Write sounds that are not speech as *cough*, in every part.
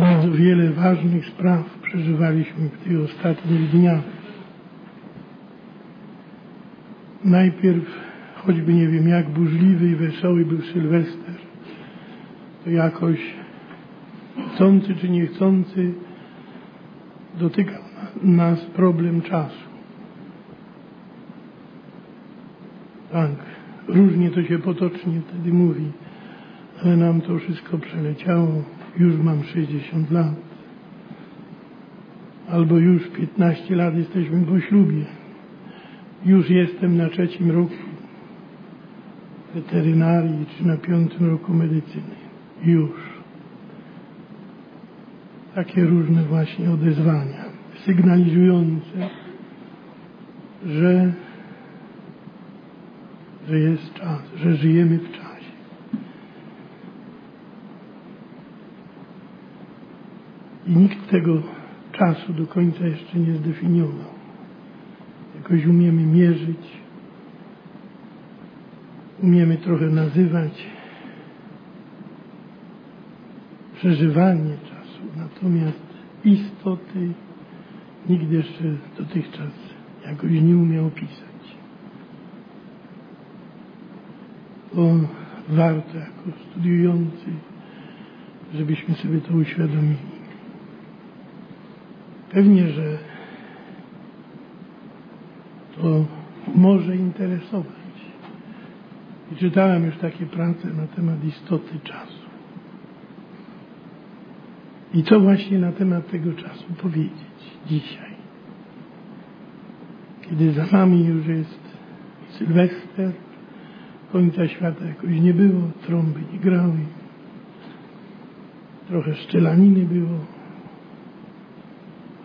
Bardzo wiele ważnych spraw przeżywaliśmy w tych ostatnich dniach. Najpierw, choćby nie wiem jak burzliwy i wesoły był Sylwester, to jakoś chcący czy niechcący dotykał nas problem czasu. Tak, różnie to się potocznie wtedy mówi, ale nam to wszystko przeleciało. Już mam 60 lat. Albo już 15 lat jesteśmy po ślubie. Już jestem na trzecim roku weterynarii czy na piątym roku medycyny. Już. Takie różne właśnie odezwania sygnalizujące, że, że jest czas, że żyjemy w czasie. I nikt tego czasu do końca jeszcze nie zdefiniował. Jakoś umiemy mierzyć, umiemy trochę nazywać przeżywanie czasu, natomiast istoty nikt jeszcze dotychczas jakoś nie umiał opisać. Bo warto jako studiujący, żebyśmy sobie to uświadomili. Pewnie, że to może interesować. I czytałem już takie prace na temat istoty czasu. I co właśnie na temat tego czasu powiedzieć dzisiaj? Kiedy za nami już jest Sylwester, końca świata jakoś nie było, trąby nie grały, trochę szczelaniny było,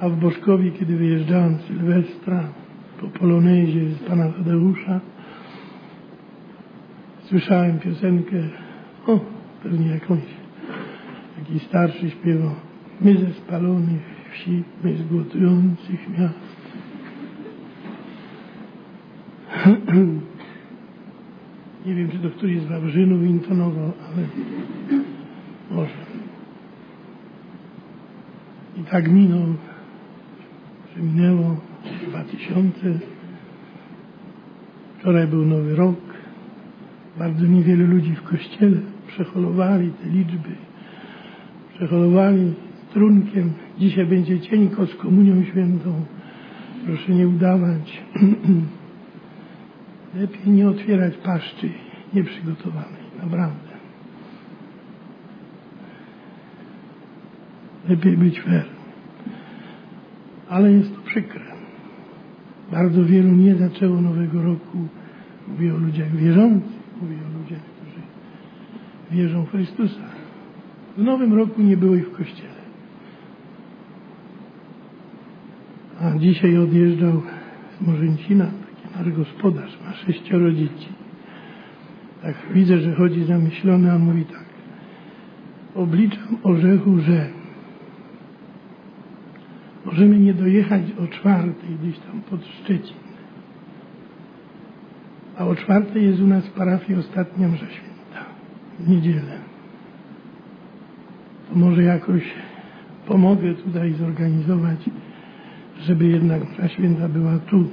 a w Boszkowie, kiedy wyjeżdżałem z Sylwestra po polonezie z pana Tadeusza, słyszałem piosenkę, o, pewnie jakąś, jakiś starszy śpiewał, my ze spalonych wsi, my z głodujących miast. Nie wiem, czy to któryś z Wawrzynów intonował, ale może. I tak minął minęło 2000. Wczoraj był Nowy Rok. Bardzo niewiele ludzi w kościele przeholowali te liczby. Przeholowali trunkiem. Dzisiaj będzie cienko z komunią świętą. Proszę nie udawać. *clears throat* Lepiej nie otwierać paszczy nieprzygotowanej. Naprawdę. Lepiej być fair ale jest przykre. Bardzo wielu nie zaczęło nowego roku. Mówię o ludziach wierzących, mówię o ludziach, którzy wierzą w Chrystusa. W nowym roku nie było ich w kościele. A dzisiaj odjeżdżał z Morzęcina taki nasz gospodarz, ma sześcioro dzieci. Tak widzę, że chodzi zamyślony, a on mówi tak. Obliczam orzechu, że Możemy nie dojechać o czwartej gdzieś tam pod Szczecin. A o czwartej jest u nas w parafii ostatnia msza święta. W niedzielę. To może jakoś pomogę tutaj zorganizować, żeby jednak msza święta była tu.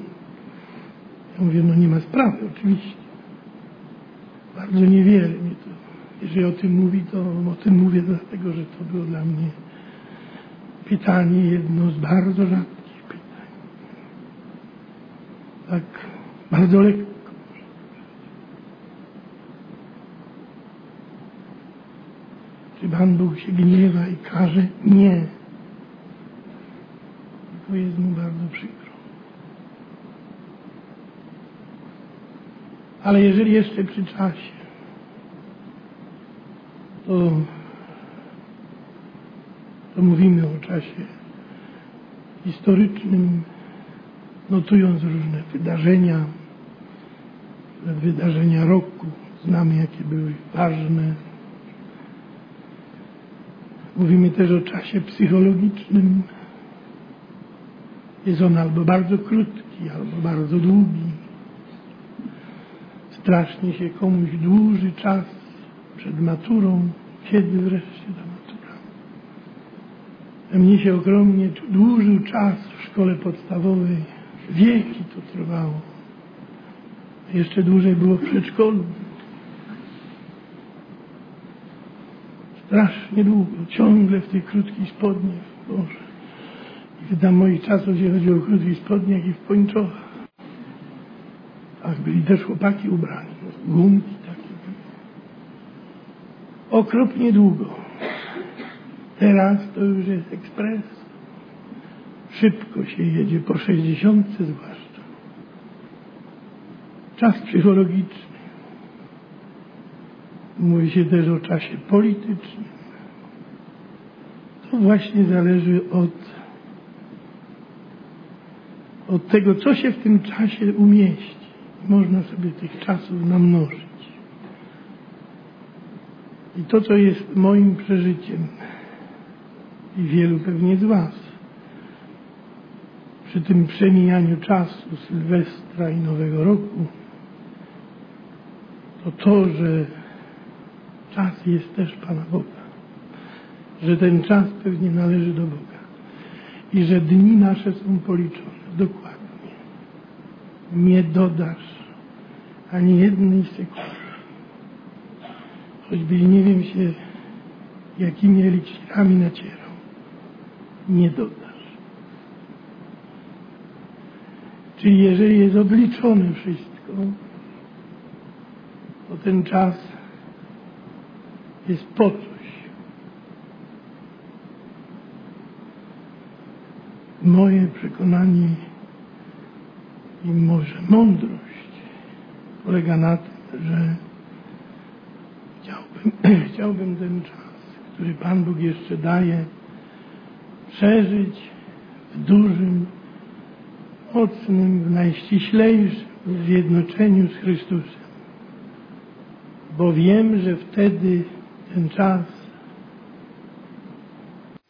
Ja mówię, no nie ma sprawy, oczywiście. Bardzo niewiele mi to. Jeżeli o tym mówi, to o tym mówię dlatego, że to było dla mnie pytanie jedno z bardzo rzadkich pytań. Tak bardzo lekko. Czy Pan Bóg się gniewa i każe? Nie. To jest mu bardzo przykro. Ale jeżeli jeszcze przy czasie, to mówimy o czasie historycznym, notując różne wydarzenia, wydarzenia roku. Znamy, jakie były ważne. Mówimy też o czasie psychologicznym. Jest on albo bardzo krótki, albo bardzo długi. Strasznie się komuś dłuży czas przed maturą. Kiedy wreszcie ta Mnie się ogromnie dłużył czas w szkole podstawowej. Wieki to trwało. Jeszcze dłużej było w przedszkolu. Strasznie długo, ciągle w tych krótkich spodniach. Boże. I dla moich czasów, jeśli chodzi o krótkich spodniach i w pończochach. Ach, byli też chłopaki ubrani. Gumki takie. Okropnie długo. Teraz to już jest ekspres. Szybko się jedzie, po 60 zwłaszcza. Czas psychologiczny. Mówi się też o czasie politycznym. To właśnie zależy od, od tego, co się w tym czasie umieści. Można sobie tych czasów namnożyć. I to, co jest moim przeżyciem i wielu pewnie z Was, przy tym przemijaniu czasu Sylwestra i Nowego Roku, to to, że czas jest też Pana Boga, że ten czas pewnie należy do Boga i że dni nasze są policzone dokładnie. Nie dodasz ani jednej sekundy. Choćby nie wiem się, jakimi eliksirami nacierał. Nie dodasz. Czyli jeżeli jest odliczone wszystko, to ten czas jest po coś. Moje przekonanie i może mądrość polega na tym, że chciałbym, *clears throat* chciałbym ten czas, który Pan Bóg jeszcze daje, przeżyć w dużym, mocnym, w najściślejszym zjednoczeniu z Chrystusem. Bo wiem, że wtedy ten czas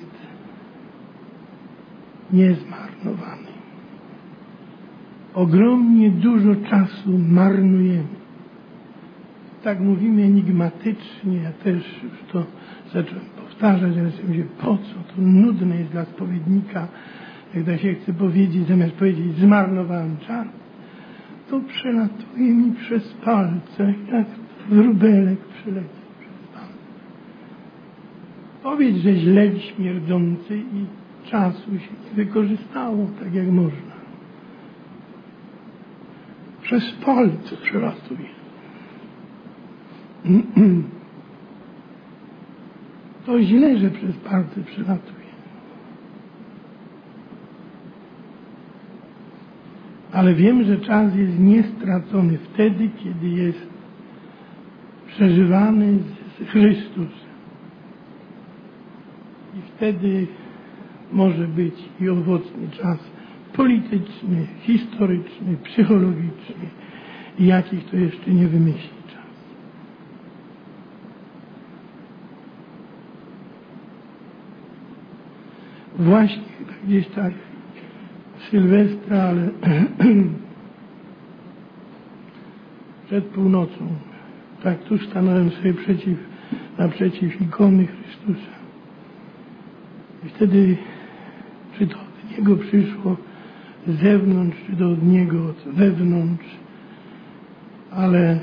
jest niezmarnowany. Ogromnie dużo czasu marnujemy. Tak mówimy enigmatycznie, ja też już to zacząłem powtarzać, ale sobie po co? To nudne jest dla spowiednika, jak się chce powiedzieć, zamiast powiedzieć zmarnowałem czas, to przelatuje mi przez palce, jak wróbelek przeleciał przez palce. Powiedz, że źle śmierdzący i czasu się nie wykorzystało tak jak można. Przez palce przelatuje. *clears throat* To źle, że przez palce przelatuje. Ale wiem, że czas jest niestracony wtedy, kiedy jest przeżywany z Chrystusem. I wtedy może być i owocny czas polityczny, historyczny, psychologiczny i jakich to jeszcze nie wymyśli czas. Właśnie gdzieś tak Sylwestra, ale *clears throat* przed północą, tak tu stanąłem sobie przeciw, naprzeciw ikony Chrystusa. I wtedy, czy to od Niego przyszło z zewnątrz, czy to od Niego od wewnątrz, ale,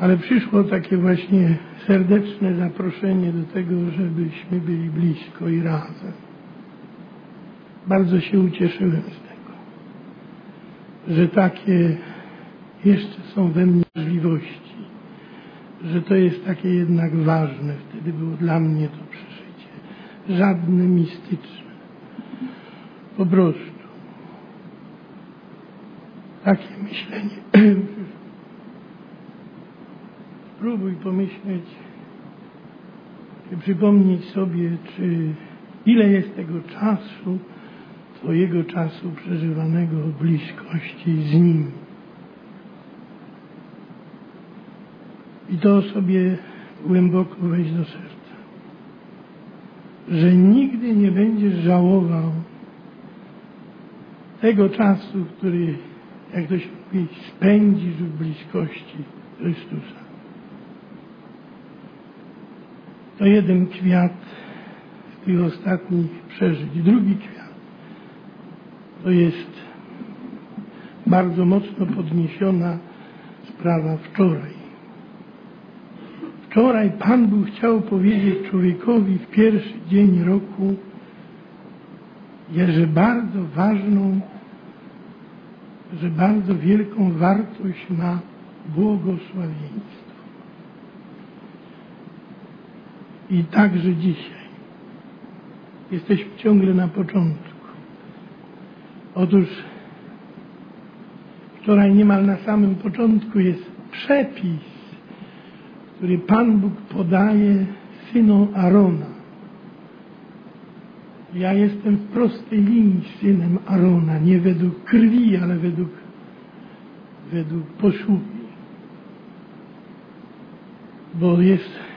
ale przyszło takie właśnie serdeczne zaproszenie do tego, żebyśmy byli blisko i razem. Bardzo się ucieszyłem z tego, że takie jeszcze są we mnie możliwości, że to jest takie jednak ważne. Wtedy było dla mnie to przeżycie. Żadne mistyczne. Po prostu. Takie myślenie. *clears throat* Spróbuj pomyśleć, czy przypomnieć sobie, czy ile jest tego czasu, Twojego czasu przeżywanego w bliskości z Nim. I to sobie głęboko weź do serca. Że nigdy nie będziesz żałował tego czasu, który, jak to się mówi, spędzisz w bliskości Chrystusa. To jeden kwiat z tych ostatnich przeżyć. Drugi kwiat to jest bardzo mocno podniesiona sprawa wczoraj. Wczoraj Pan Bóg chciał powiedzieć człowiekowi w pierwszy dzień roku, że bardzo ważną, że bardzo wielką wartość ma błogosławieństwo. I także dzisiaj jesteśmy ciągle na początku. Otóż wczoraj niemal na samym początku jest przepis, który Pan Bóg podaje synom Arona. Ja jestem w prostej linii synem Arona, nie według krwi, ale według, według posługi. Bo jest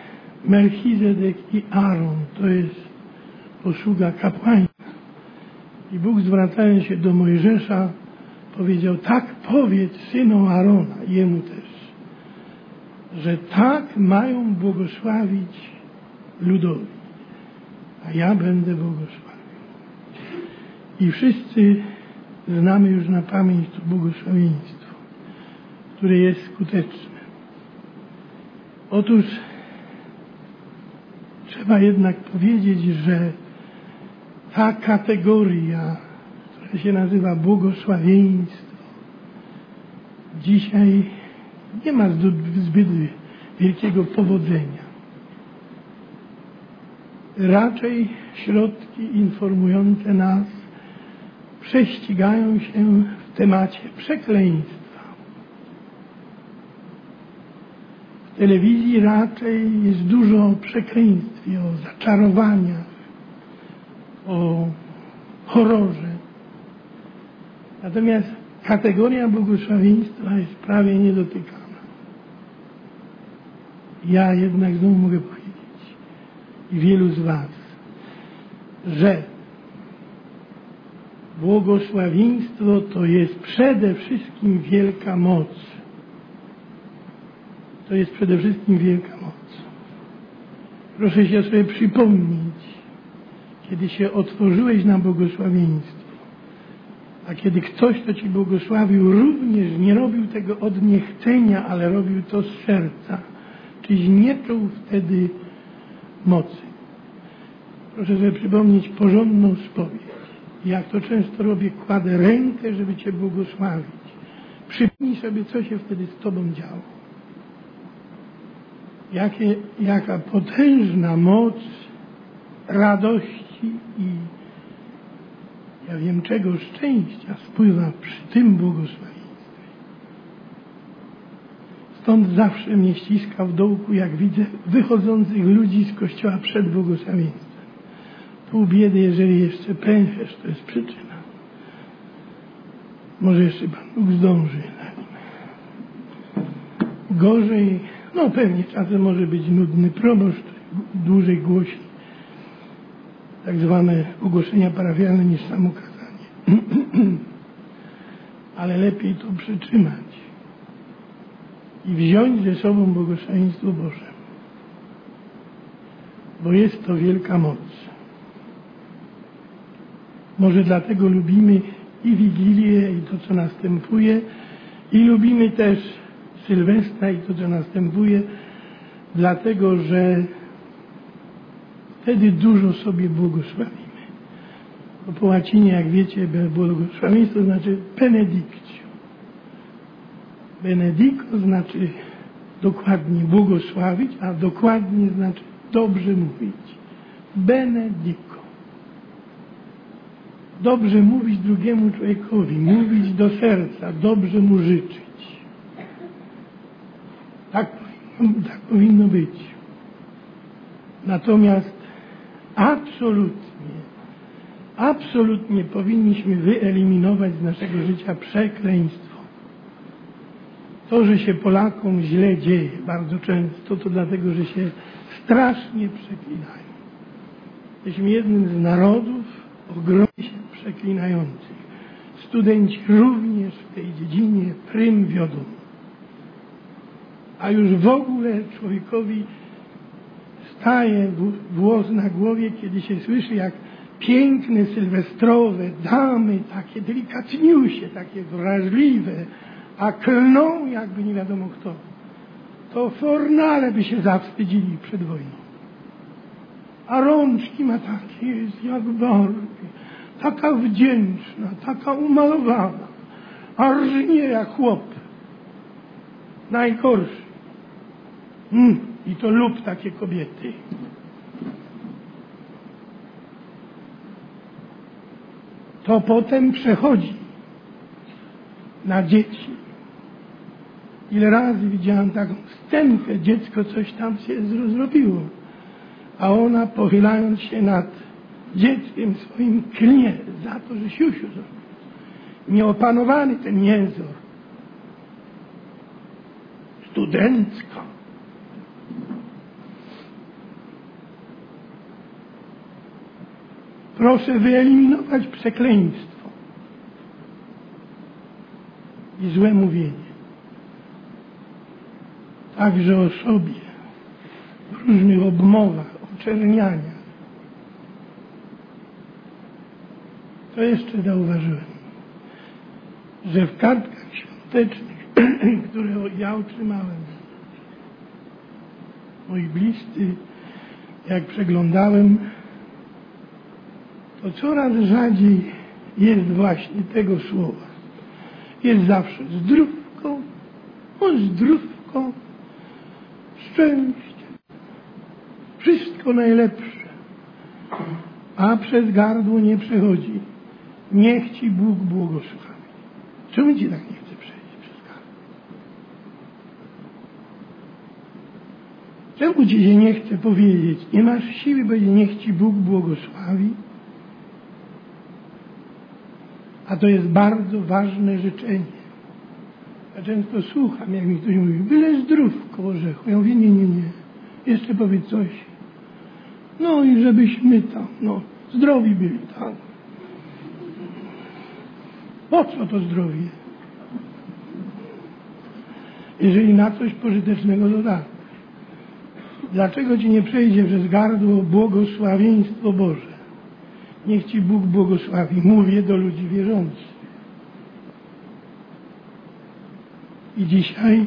Melchizedek i Aaron, to jest posługa kapłańska. I Bóg zwracając się do Mojżesza powiedział, tak powiedz synom Arona, jemu też, że tak mają błogosławić ludowi, a ja będę błogosławił. I wszyscy znamy już na pamięć to błogosławieństwo, które jest skuteczne. Otóż trzeba jednak powiedzieć, że ta kategoria, która się nazywa błogosławieństwo, dzisiaj nie ma zbyt wielkiego powodzenia. Raczej środki informujące nas prześcigają się w temacie przekleństwa. W telewizji raczej jest dużo o przekleństwie, o zaczarowaniach, o horrorze. Natomiast kategoria błogosławieństwa jest prawie niedotykana. Ja jednak znowu mogę powiedzieć i wielu z Was, że błogosławieństwo to jest przede wszystkim wielka moc. To jest przede wszystkim wielka moc. Proszę się sobie przypomnieć, kiedy się otworzyłeś na błogosławieństwo, a kiedy ktoś, kto Ci błogosławił, również nie robił tego od niechcenia, ale robił to z serca, czyś nie czuł wtedy mocy. Proszę sobie przypomnieć porządną spowiedź. Jak to często robię, kładę rękę, żeby Cię błogosławić. Przypomnij sobie, co się wtedy z Tobą działo. Jakie, jaka potężna moc radości i ja wiem czego szczęścia spływa przy tym błogosławieństwie. Stąd zawsze mnie ściska w dołku, jak widzę wychodzących ludzi z kościoła przed błogosławieństwem. Pół biedy, jeżeli jeszcze pęcherz, to jest przyczyna. Może jeszcze Pan Bóg zdąży na nim. Gorzej, no pewnie czasem może być nudny proboszcz, dłużej głosi tak zwane ogłoszenia parafialne niż samo kazanie. *clears throat* Ale lepiej to przytrzymać i wziąć ze sobą błogosławieństwo Boże. Bo jest to wielka moc. Może dlatego lubimy i Wigilię, i to, co następuje, i lubimy też Sylwestra i to, co następuje, dlatego że Wtedy dużo sobie błogosławimy. Bo po łacinie, jak wiecie, błogosławieństwo znaczy benedictio. Benedico znaczy dokładnie błogosławić, a dokładnie znaczy dobrze mówić. Benedico. Dobrze mówić drugiemu człowiekowi, mówić do serca, dobrze mu życzyć. Tak, tak powinno być. Natomiast absolutnie, absolutnie powinniśmy wyeliminować z naszego życia przekleństwo. To, że się Polakom źle dzieje bardzo często, to dlatego, że się strasznie przeklinają. Jesteśmy jednym z narodów ogromnie się przeklinających. Studenci również w tej dziedzinie prym wiodą. A już w ogóle człowiekowi staje włos na głowie, kiedy się słyszy, jak piękne, sylwestrowe damy, takie delikatniusie, takie wrażliwe, a klną jakby nie wiadomo kto. To fornale by się zawstydzili przed wojną. A rączki ma takie, jest jak barwy, taka wdzięczna, taka umalowana, a rżnie jak chłop. Najgorszy. Mm, I to lub takie kobiety. To potem przechodzi na dzieci. Ile razy widziałam taką scenkę, dziecko coś tam się zrobiło, a ona pochylając się nad dzieckiem swoim klnie za to, że siusiu zrobił. Nieopanowany ten język. Studencka. Proszę wyeliminować przekleństwo i złe mówienie. Także o sobie w różnych obmowach, oczernianiach. To jeszcze zauważyłem, że w kartkach świątecznych, *clears throat* które ja otrzymałem, moi bliscy, jak przeglądałem, to coraz rzadziej jest właśnie tego słowa. Jest zawsze zdrówko, o zdrówko, szczęście, wszystko najlepsze, a przez gardło nie przechodzi. Niech Ci Bóg błogosławi. Czemu Ci tak nie chce przejść przez gardło? Czemu Ci się nie chce powiedzieć? Nie masz siły, bo niech Ci Bóg błogosławi? A to jest bardzo ważne życzenie. Ja często słucham, jak mi ktoś mówi, byle zdrówko orzechu. Ja mówię, nie, nie, nie. Jeszcze powiedz coś. No i żebyśmy tam, no, zdrowi byli, tak. Po co to zdrowie? Jeżeli na coś pożytecznego dodać. Dlaczego ci nie przejdzie przez gardło błogosławieństwo Boże? Niech Ci Bóg błogosławi. Mówię do ludzi wierzących. I dzisiaj,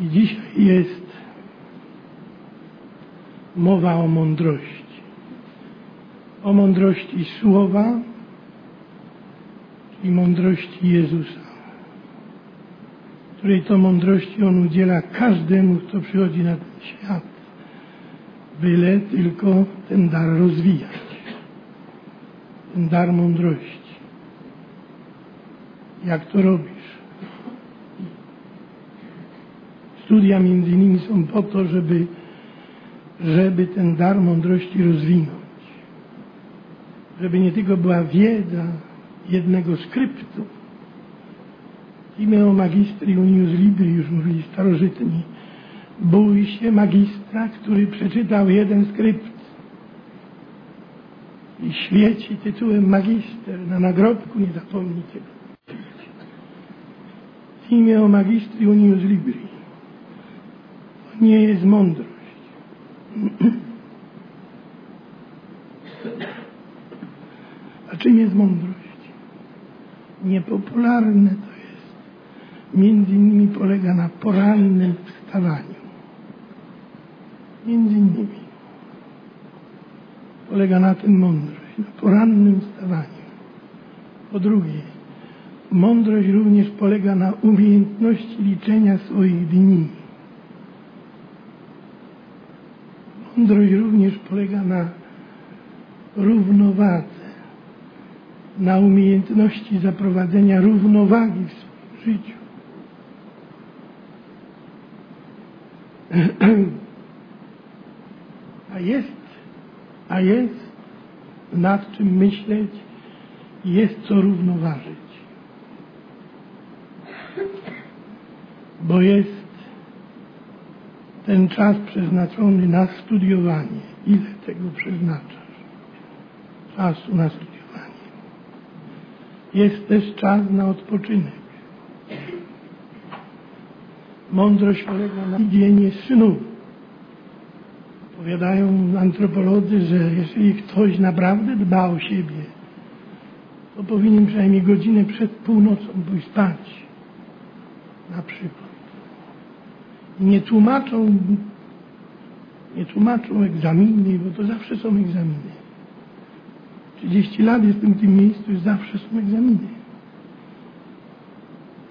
i dzisiaj jest mowa o mądrości. O mądrości słowa i mądrości Jezusa, której to mądrości On udziela każdemu, kto przychodzi na ten świat byle tylko ten dar rozwijać, ten dar mądrości. Jak to robisz? Studia między innymi są po to, żeby, żeby ten dar mądrości rozwinąć. Żeby nie tylko była wiedza jednego skryptu. Imię magistri unius libri, już mówili starożytni, Bój się magistra, który przeczytał jeden skrypt i świeci tytułem magister na nagrobku, nie zapomnij tego. Imię o magistri unius libri. To nie jest mądrość. A czym jest mądrość? Niepopularne to jest. Między innymi polega na porannym wstawaniu Między innymi polega na tym mądrość, na porannym wstawaniu. Po drugie, mądrość również polega na umiejętności liczenia swoich dni. Mądrość również polega na równowadze, na umiejętności zaprowadzenia równowagi w swoim życiu. *clears throat* a jest, a jest nad czym myśleć jest co równoważyć. Bo jest ten czas przeznaczony na studiowanie. Ile tego przeznaczasz? Czasu na studiowanie. Jest też czas na odpoczynek. Mądrość polega na widzenie synów Powiadają antropolodzy, że jeżeli ktoś naprawdę dba o siebie, to powinien przynajmniej godzinę przed północą pójść spać. Na przykład. Nie tłumaczą, nie tłumaczą egzaminy, bo to zawsze są egzaminy. 30 lat jestem w tym miejscu i zawsze są egzaminy.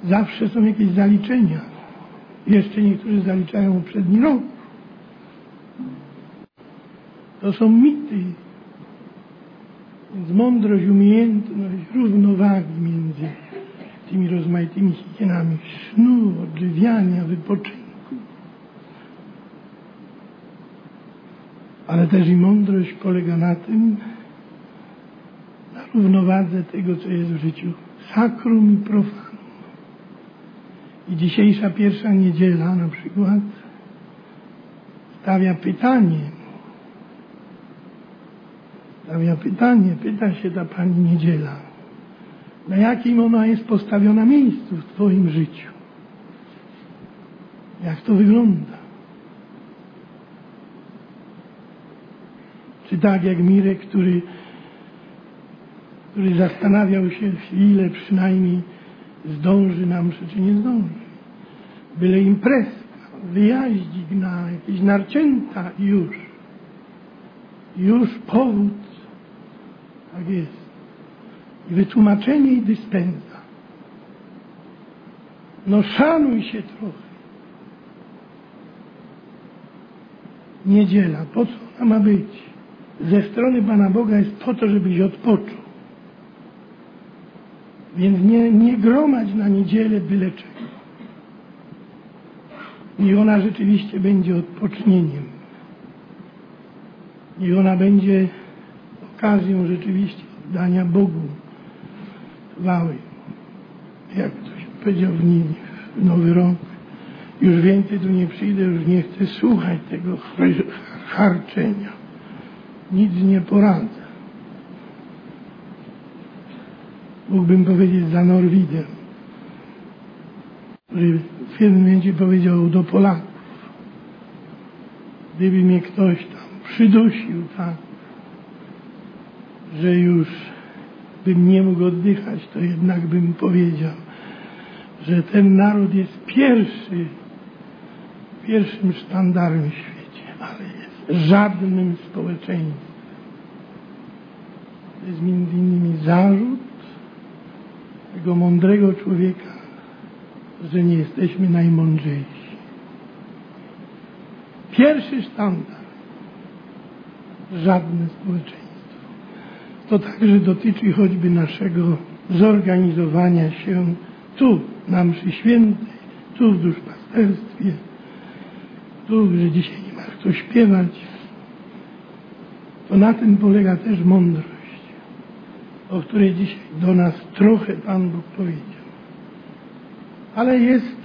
Zawsze są jakieś zaliczenia. Jeszcze niektórzy zaliczają poprzedni rok. To są mity. Więc mądrość, umiejętność równowagi między tymi rozmaitymi higienami snu, odżywiania, wypoczynku. Ale też i mądrość polega na tym, na równowadze tego, co jest w życiu sakrum i profanum. I dzisiejsza pierwsza niedziela na przykład stawia pytanie, stawia pytanie, pyta się ta pani niedziela, na jakim ona jest postawiona miejscu w Twoim życiu? Jak to wygląda? Czy tak jak Mirek, który, który zastanawiał się chwilę przynajmniej, zdąży nam, czy nie zdąży. Byle imprezka, wyjaździk na jakieś narcięta już. Już powód. Tak jest. I wytłumaczenie i dyspensa. No szanuj się trochę. Niedziela, po co ona ma być? Ze strony Pana Boga jest po to, żebyś odpoczął. Więc nie, nie gromadź na niedzielę byle czego. Niech ona rzeczywiście będzie odpocznieniem. Niech ona będzie okazją rzeczywiście oddania Bogu chwały. Jak ktoś powiedział w, nim, w Nowy Rok, już więcej tu nie przyjdę, już nie chcę słuchać tego harczenia. Nic nie poradzę. mógłbym powiedzieć za Norwidem, który w pewnym momencie powiedział do Polaków, gdyby mnie ktoś tam przydusił tak, że już bym nie mógł oddychać, to jednak bym powiedział, że ten naród jest pierwszy, pierwszym sztandarem w świecie, ale jest żadnym społeczeństwem. To jest między innymi zarzut, tego mądrego człowieka, że nie jesteśmy najmądrzejsi. Pierwszy sztandar. Żadne społeczeństwo. To także dotyczy choćby naszego zorganizowania się tu, na mszy świętej, tu w duszpasterstwie, tu, że dzisiaj nie ma kto śpiewać. To na tym polega też mądrość o której dzisiaj do nas trochę Pan Bóg powiedział. Ale jest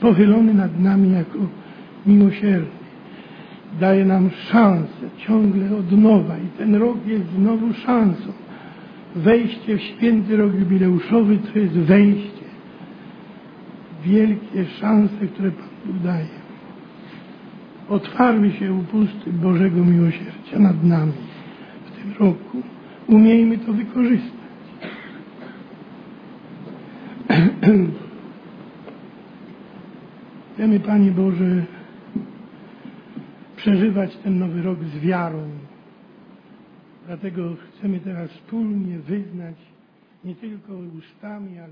pochylony nad nami jako miłosierny. Daje nam szansę ciągle od nowa i ten rok jest znowu szansą. Wejście w święty rok jubileuszowy to jest wejście. Wielkie szanse, które Pan Bóg daje. Otwarły się upusty Bożego Miłosierdzia nad nami w tym roku umiejmy to wykorzystać. *clears throat* Chcemy, Panie Boże, przeżywać ten nowy rok z wiarą. Dlatego chcemy teraz wspólnie wyznać nie tylko ustami, ale